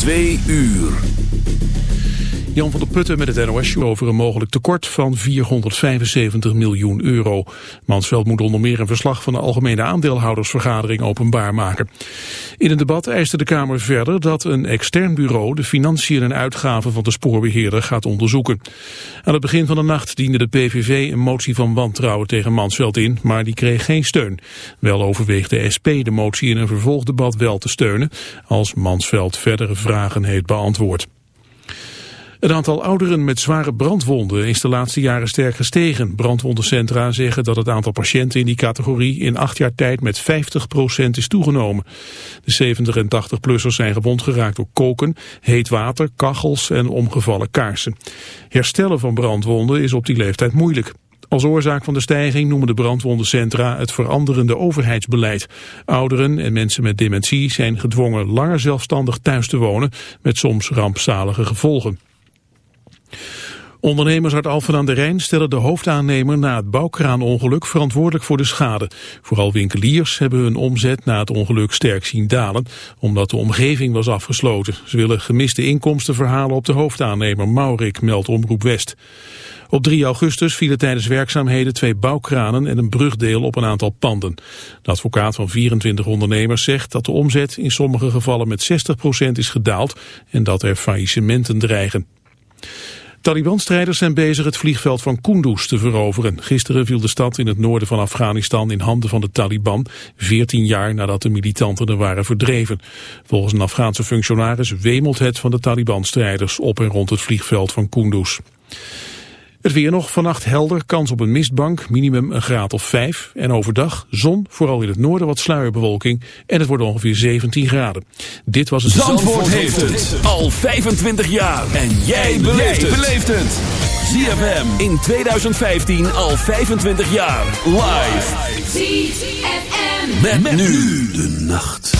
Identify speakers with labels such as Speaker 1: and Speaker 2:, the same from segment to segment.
Speaker 1: Twee uur.
Speaker 2: Jan van der Putten met het NOS over een mogelijk tekort van 475 miljoen euro. Mansveld moet onder meer een verslag van de Algemene Aandeelhoudersvergadering openbaar maken. In een debat eiste de Kamer verder dat een extern bureau de financiën en uitgaven van de spoorbeheerder gaat onderzoeken. Aan het begin van de nacht diende de PVV een motie van wantrouwen tegen Mansveld in, maar die kreeg geen steun. Wel overweegt de SP de motie in een vervolgdebat wel te steunen, als Mansveld verdere vragen heeft beantwoord. Het aantal ouderen met zware brandwonden is de laatste jaren sterk gestegen. Brandwondencentra zeggen dat het aantal patiënten in die categorie in acht jaar tijd met 50% is toegenomen. De 70 en 80-plussers zijn gewond geraakt door koken, heet water, kachels en omgevallen kaarsen. Herstellen van brandwonden is op die leeftijd moeilijk. Als oorzaak van de stijging noemen de brandwondencentra het veranderende overheidsbeleid. Ouderen en mensen met dementie zijn gedwongen langer zelfstandig thuis te wonen, met soms rampzalige gevolgen. Ondernemers uit Alphen aan de Rijn stellen de hoofdaannemer na het bouwkraanongeluk verantwoordelijk voor de schade. Vooral winkeliers hebben hun omzet na het ongeluk sterk zien dalen, omdat de omgeving was afgesloten. Ze willen gemiste inkomsten verhalen op de hoofdaannemer Maurik, meldt Omroep West. Op 3 augustus vielen tijdens werkzaamheden twee bouwkranen en een brugdeel op een aantal panden. De advocaat van 24 ondernemers zegt dat de omzet in sommige gevallen met 60% is gedaald en dat er faillissementen dreigen. Taliban-strijders zijn bezig het vliegveld van Kunduz te veroveren. Gisteren viel de stad in het noorden van Afghanistan in handen van de Taliban, 14 jaar nadat de militanten er waren verdreven. Volgens een Afghaanse functionaris wemelt het van de Taliban-strijders op en rond het vliegveld van Kunduz. Het weer nog vannacht helder, kans op een mistbank, minimum een graad of 5. En overdag zon, vooral in het noorden wat sluierbewolking. En het wordt ongeveer 17 graden. Dit was het...
Speaker 1: Zandvoort, heeft het al 25 jaar. En jij beleeft het. ZFM in 2015 al 25 jaar. Live. ZFM. Met, met nu de nacht.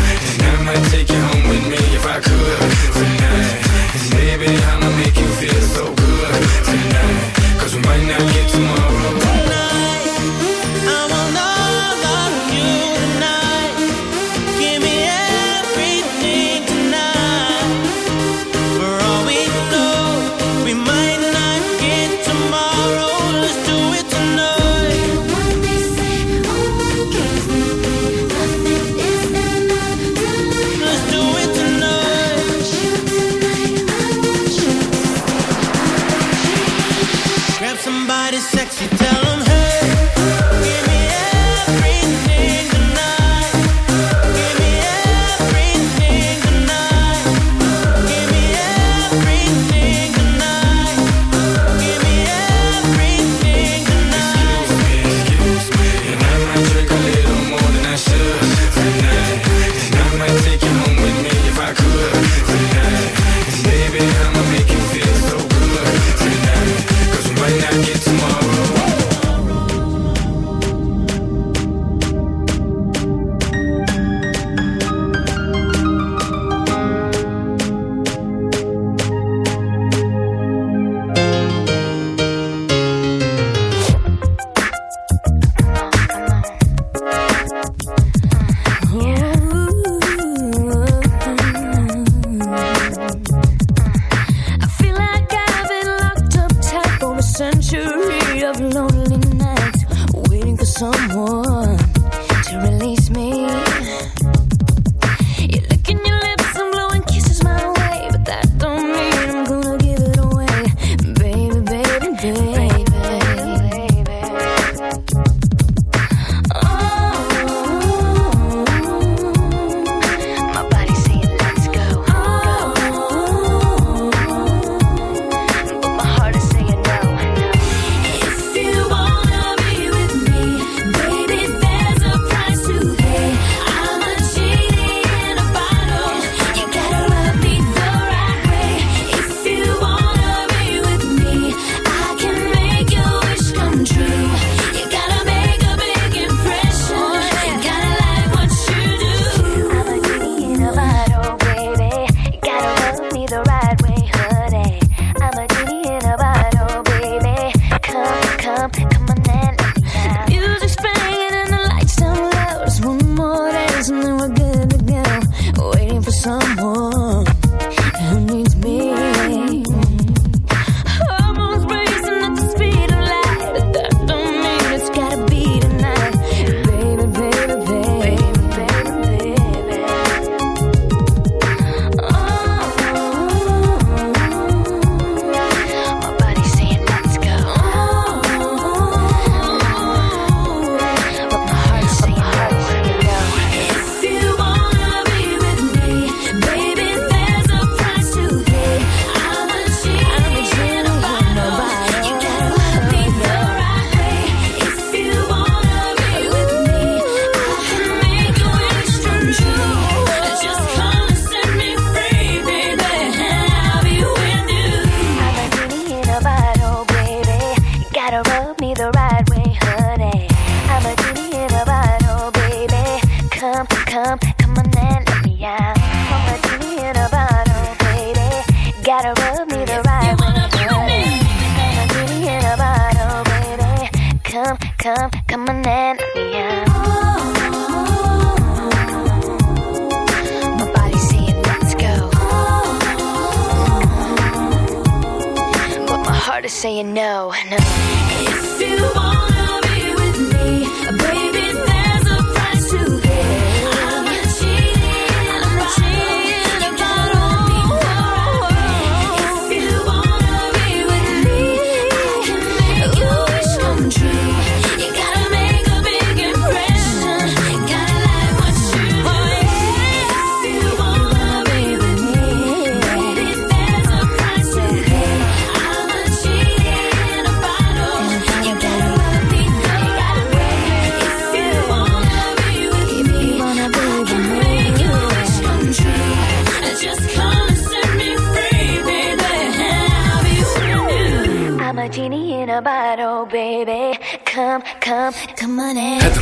Speaker 3: saying no, no.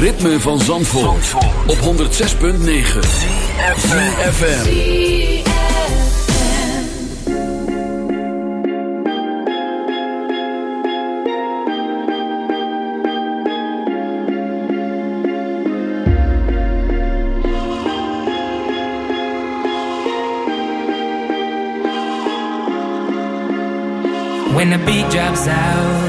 Speaker 1: ritme van Zandvoort, Zandvoort. op 106.9 CFFM
Speaker 4: When the beat drops out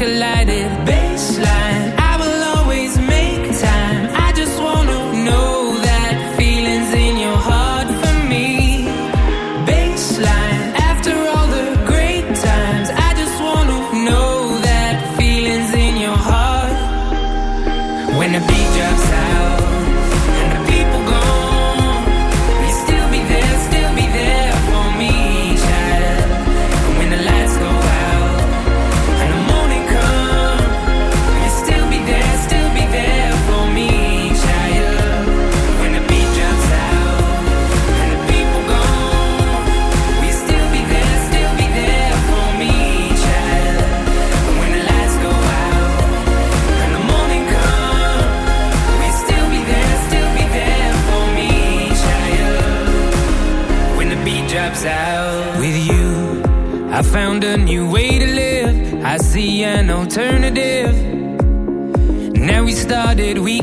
Speaker 4: collided